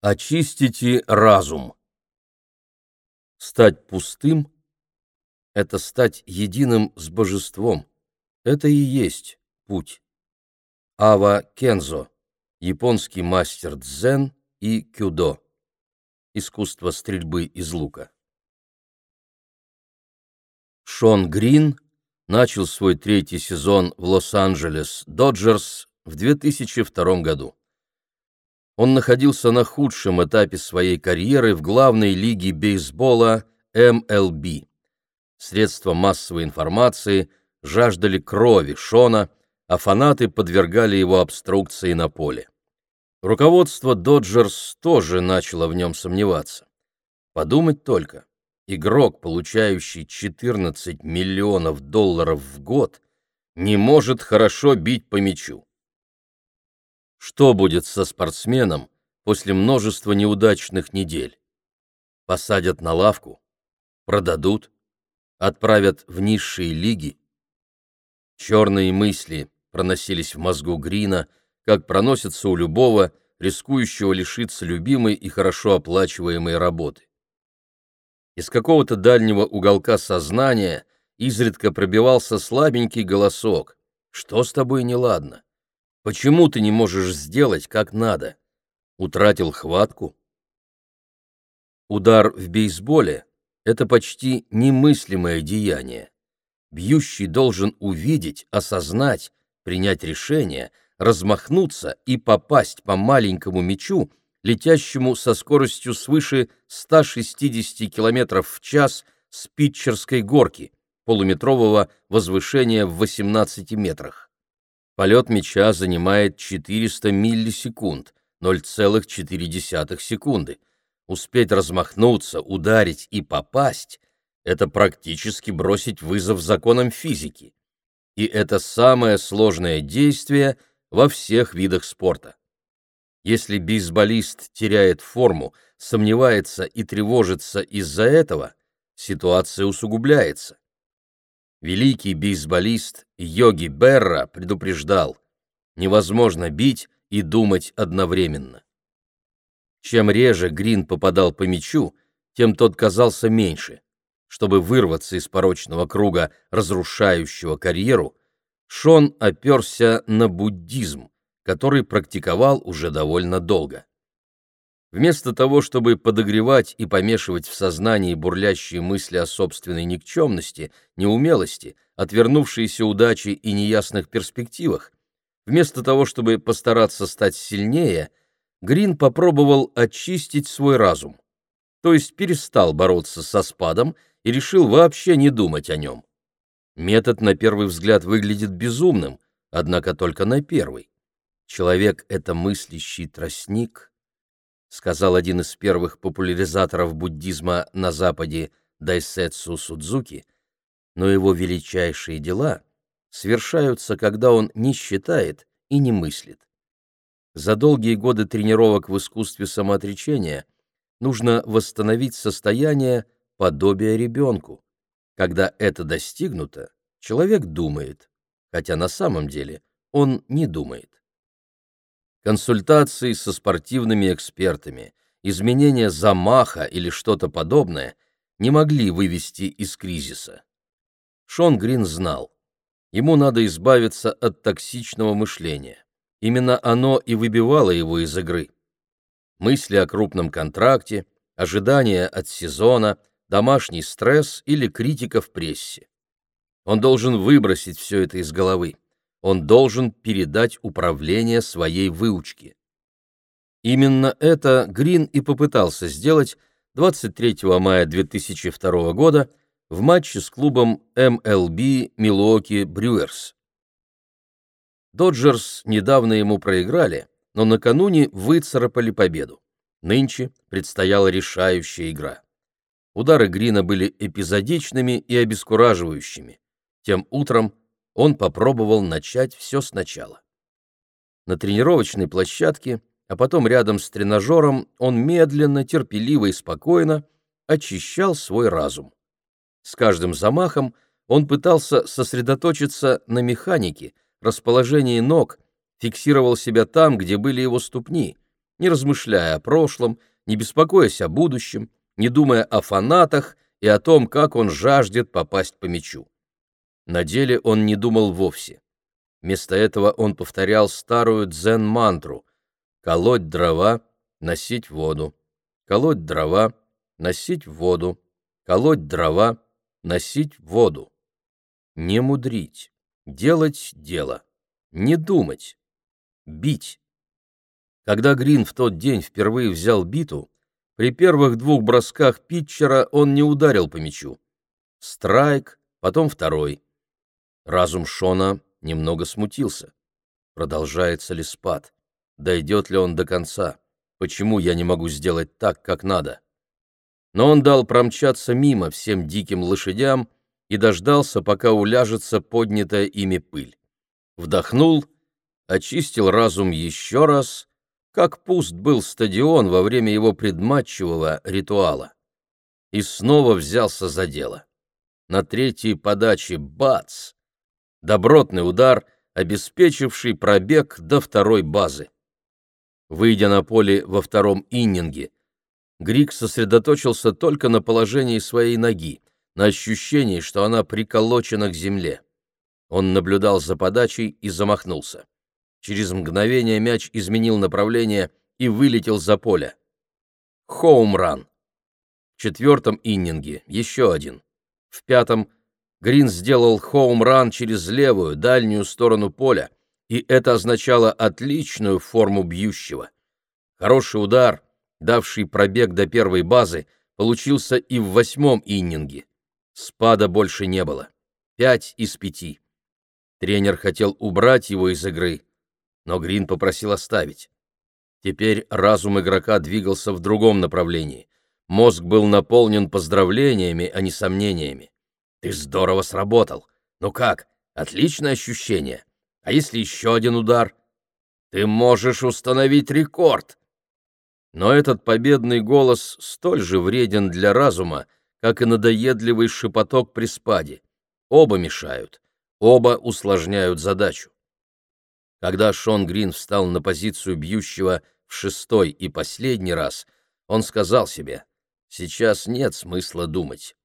Очистите разум. Стать пустым — это стать единым с божеством. Это и есть путь. Ава Кензо, японский мастер дзен и кюдо. Искусство стрельбы из лука. Шон Грин начал свой третий сезон в Лос-Анджелес Доджерс в 2002 году он находился на худшем этапе своей карьеры в главной лиге бейсбола MLB. Средства массовой информации жаждали крови Шона, а фанаты подвергали его обструкции на поле. Руководство Доджерс тоже начало в нем сомневаться. Подумать только, игрок, получающий 14 миллионов долларов в год, не может хорошо бить по мячу. Что будет со спортсменом после множества неудачных недель? Посадят на лавку? Продадут? Отправят в низшие лиги? Черные мысли проносились в мозгу Грина, как проносятся у любого, рискующего лишиться любимой и хорошо оплачиваемой работы. Из какого-то дальнего уголка сознания изредка пробивался слабенький голосок. «Что с тобой неладно? Почему ты не можешь сделать, как надо? Утратил хватку? Удар в бейсболе — это почти немыслимое деяние. Бьющий должен увидеть, осознать, принять решение, размахнуться и попасть по маленькому мячу, летящему со скоростью свыше 160 км в час с питчерской горки, полуметрового возвышения в 18 метрах. Полет мяча занимает 400 миллисекунд, 0,4 секунды. Успеть размахнуться, ударить и попасть — это практически бросить вызов законам физики. И это самое сложное действие во всех видах спорта. Если бейсболист теряет форму, сомневается и тревожится из-за этого, ситуация усугубляется. Великий бейсболист Йоги Берра предупреждал, невозможно бить и думать одновременно. Чем реже Грин попадал по мячу, тем тот казался меньше. Чтобы вырваться из порочного круга, разрушающего карьеру, Шон оперся на буддизм, который практиковал уже довольно долго. Вместо того, чтобы подогревать и помешивать в сознании бурлящие мысли о собственной никчемности, неумелости, отвернувшейся удачи и неясных перспективах, вместо того, чтобы постараться стать сильнее, Грин попробовал очистить свой разум, то есть перестал бороться со спадом и решил вообще не думать о нем. Метод на первый взгляд выглядит безумным, однако только на первый. Человек — это мыслящий тростник — сказал один из первых популяризаторов буддизма на Западе Дайсетсу Судзуки, но его величайшие дела совершаются, когда он не считает и не мыслит. За долгие годы тренировок в искусстве самоотречения нужно восстановить состояние подобия ребенку. Когда это достигнуто, человек думает, хотя на самом деле он не думает консультации со спортивными экспертами, изменение замаха или что-то подобное не могли вывести из кризиса. Шон Грин знал, ему надо избавиться от токсичного мышления. Именно оно и выбивало его из игры. Мысли о крупном контракте, ожидания от сезона, домашний стресс или критика в прессе. Он должен выбросить все это из головы он должен передать управление своей выучке. Именно это Грин и попытался сделать 23 мая 2002 года в матче с клубом MLB Milwaukee Brewers. Доджерс недавно ему проиграли, но накануне выцарапали победу. Нынче предстояла решающая игра. Удары Грина были эпизодичными и обескураживающими. Тем утром он попробовал начать все сначала. На тренировочной площадке, а потом рядом с тренажером, он медленно, терпеливо и спокойно очищал свой разум. С каждым замахом он пытался сосредоточиться на механике, расположении ног, фиксировал себя там, где были его ступни, не размышляя о прошлом, не беспокоясь о будущем, не думая о фанатах и о том, как он жаждет попасть по мячу. На деле он не думал вовсе. Вместо этого он повторял старую дзен-мантру «колоть дрова, носить воду, колоть дрова, носить воду, колоть дрова, носить воду». Не мудрить, делать дело, не думать, бить. Когда Грин в тот день впервые взял биту, при первых двух бросках питчера он не ударил по мячу. Страйк, потом второй. Разум Шона немного смутился. Продолжается ли спад? Дойдет ли он до конца? Почему я не могу сделать так, как надо? Но он дал промчаться мимо всем диким лошадям и дождался, пока уляжется поднятая ими пыль. Вдохнул, очистил разум еще раз, как пуст был стадион во время его предматчевого ритуала. И снова взялся за дело. На третьей подаче бац! Добротный удар, обеспечивший пробег до второй базы. Выйдя на поле во втором иннинге, Грик сосредоточился только на положении своей ноги, на ощущении, что она приколочена к земле. Он наблюдал за подачей и замахнулся. Через мгновение мяч изменил направление и вылетел за поле. Хоумран. В четвертом иннинге еще один. В пятом Грин сделал хоум-ран через левую, дальнюю сторону поля, и это означало отличную форму бьющего. Хороший удар, давший пробег до первой базы, получился и в восьмом иннинге. Спада больше не было. Пять из пяти. Тренер хотел убрать его из игры, но Грин попросил оставить. Теперь разум игрока двигался в другом направлении. Мозг был наполнен поздравлениями, а не сомнениями. Ты здорово сработал. Ну как, отличное ощущение. А если еще один удар? Ты можешь установить рекорд. Но этот победный голос столь же вреден для разума, как и надоедливый шепоток при спаде. Оба мешают, оба усложняют задачу. Когда Шон Грин встал на позицию бьющего в шестой и последний раз, он сказал себе, «Сейчас нет смысла думать.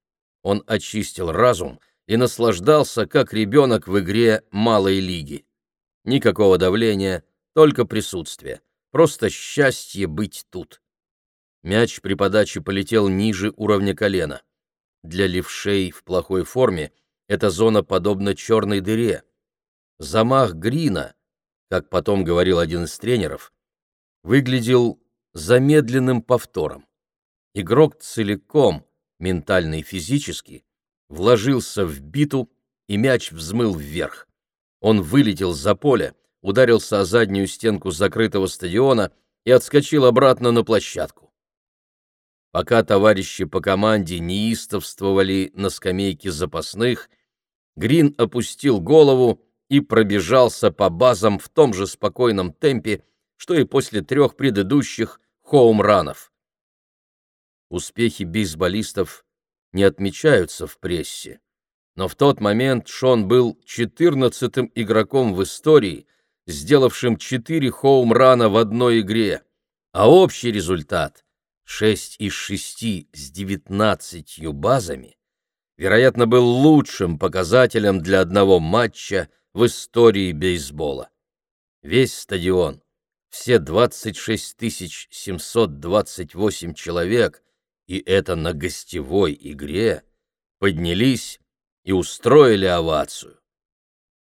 Он очистил разум и наслаждался, как ребенок в игре малой лиги. Никакого давления, только присутствие. Просто счастье быть тут. Мяч при подаче полетел ниже уровня колена. Для левшей в плохой форме эта зона подобна черной дыре. Замах Грина, как потом говорил один из тренеров, выглядел замедленным повтором. Игрок целиком, ментально и физически, вложился в биту, и мяч взмыл вверх. Он вылетел за поле, ударился о заднюю стенку закрытого стадиона и отскочил обратно на площадку. Пока товарищи по команде неистовствовали на скамейке запасных, Грин опустил голову и пробежался по базам в том же спокойном темпе, что и после трех предыдущих хоумранов. Успехи бейсболистов не отмечаются в прессе. Но в тот момент Шон был четырнадцатым игроком в истории, сделавшим четыре хоум-рана в одной игре, а общий результат — шесть из шести с девятнадцатью базами — вероятно, был лучшим показателем для одного матча в истории бейсбола. Весь стадион, все 26 728 человек — и это на гостевой игре, поднялись и устроили овацию.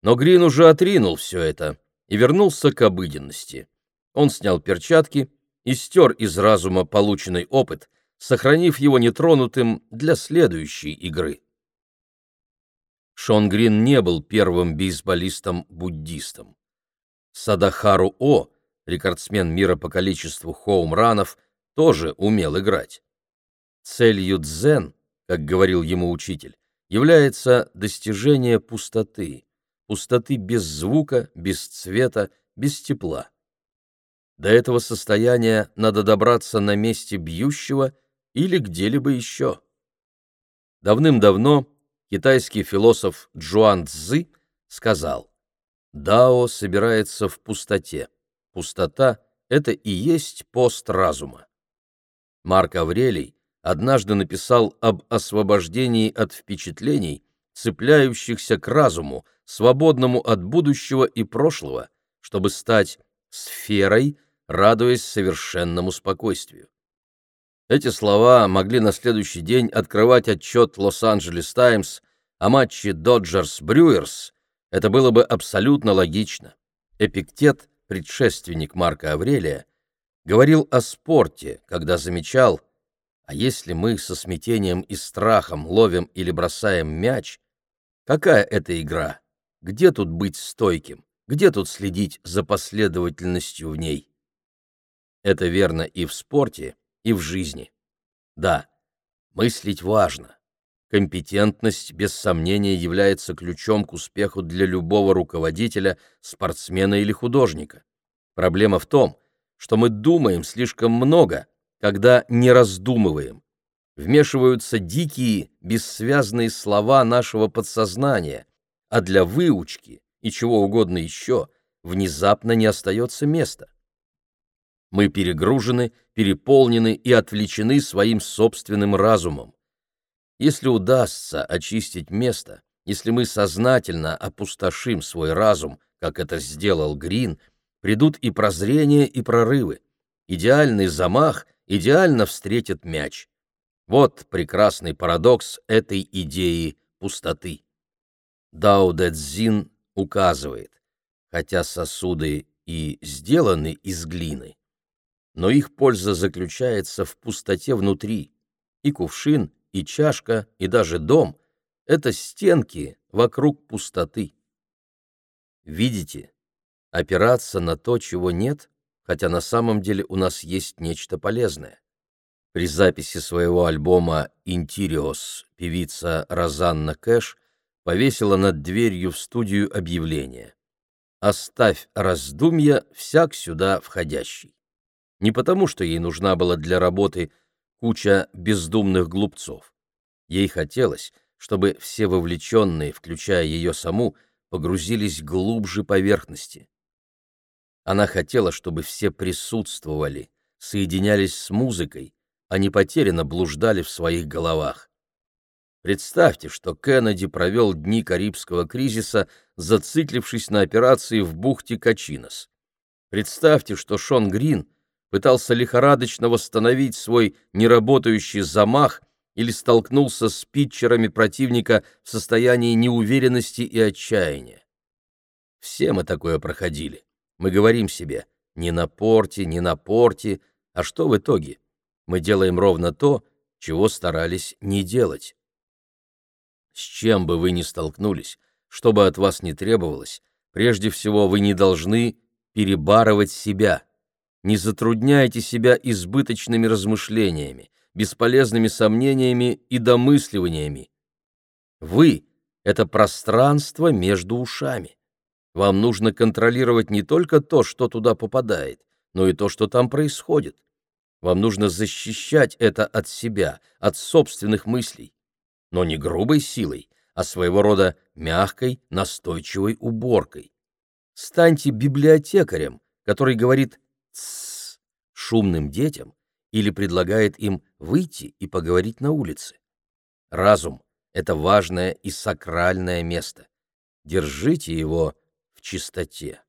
Но Грин уже отринул все это и вернулся к обыденности. Он снял перчатки и стер из разума полученный опыт, сохранив его нетронутым для следующей игры. Шон Грин не был первым бейсболистом-буддистом. Садахару О, рекордсмен мира по количеству хоум-ранов, тоже умел играть. Целью дзен, как говорил ему учитель, является достижение пустоты, пустоты без звука, без цвета, без тепла. До этого состояния надо добраться на месте бьющего или где-либо еще. Давным-давно китайский философ Джуан Цзы сказал, «Дао собирается в пустоте. Пустота — это и есть пост разума. Марк Аврелий однажды написал об освобождении от впечатлений, цепляющихся к разуму, свободному от будущего и прошлого, чтобы стать сферой, радуясь совершенному спокойствию. Эти слова могли на следующий день открывать отчет Лос-Анджелес Таймс о матче Доджерс-Брюерс. Это было бы абсолютно логично. Эпиктет, предшественник Марка Аврелия, говорил о спорте, когда замечал, а если мы со смятением и страхом ловим или бросаем мяч, какая это игра? Где тут быть стойким? Где тут следить за последовательностью в ней? Это верно и в спорте, и в жизни. Да, мыслить важно. Компетентность, без сомнения, является ключом к успеху для любого руководителя, спортсмена или художника. Проблема в том, что мы думаем слишком много, когда не раздумываем. Вмешиваются дикие, бессвязные слова нашего подсознания, а для выучки и чего угодно еще внезапно не остается места. Мы перегружены, переполнены и отвлечены своим собственным разумом. Если удастся очистить место, если мы сознательно опустошим свой разум, как это сделал Грин, придут и прозрения, и прорывы. Идеальный замах идеально встретит мяч. Вот прекрасный парадокс этой идеи пустоты. Дао Дэ Цзин указывает, хотя сосуды и сделаны из глины, но их польза заключается в пустоте внутри. И кувшин, и чашка, и даже дом — это стенки вокруг пустоты. Видите, опираться на то, чего нет, хотя на самом деле у нас есть нечто полезное. При записи своего альбома «Интириос» певица Розанна Кэш повесила над дверью в студию объявление «Оставь раздумья всяк сюда входящий» не потому, что ей нужна была для работы куча бездумных глупцов. Ей хотелось, чтобы все вовлеченные, включая ее саму, погрузились глубже поверхности. Она хотела, чтобы все присутствовали, соединялись с музыкой, а не потерянно блуждали в своих головах. Представьте, что Кеннеди провел дни Карибского кризиса, зациклившись на операции в бухте Качинос. Представьте, что Шон Грин пытался лихорадочно восстановить свой неработающий замах или столкнулся с питчерами противника в состоянии неуверенности и отчаяния. Все мы такое проходили. Мы говорим себе «не на порте, не на порте», а что в итоге? Мы делаем ровно то, чего старались не делать. С чем бы вы ни столкнулись, что бы от вас ни требовалось, прежде всего вы не должны перебарывать себя – не затрудняйте себя избыточными размышлениями, бесполезными сомнениями и домысливаниями. Вы — это пространство между ушами. Вам нужно контролировать не только то, что туда попадает, но и то, что там происходит. Вам нужно защищать это от себя, от собственных мыслей. Но не грубой силой, а своего рода мягкой, настойчивой уборкой. Станьте библиотекарем, который говорит «тссс» шумным детям или предлагает им выйти и поговорить на улице. Разум — это важное и сакральное место. Держите его чистоте.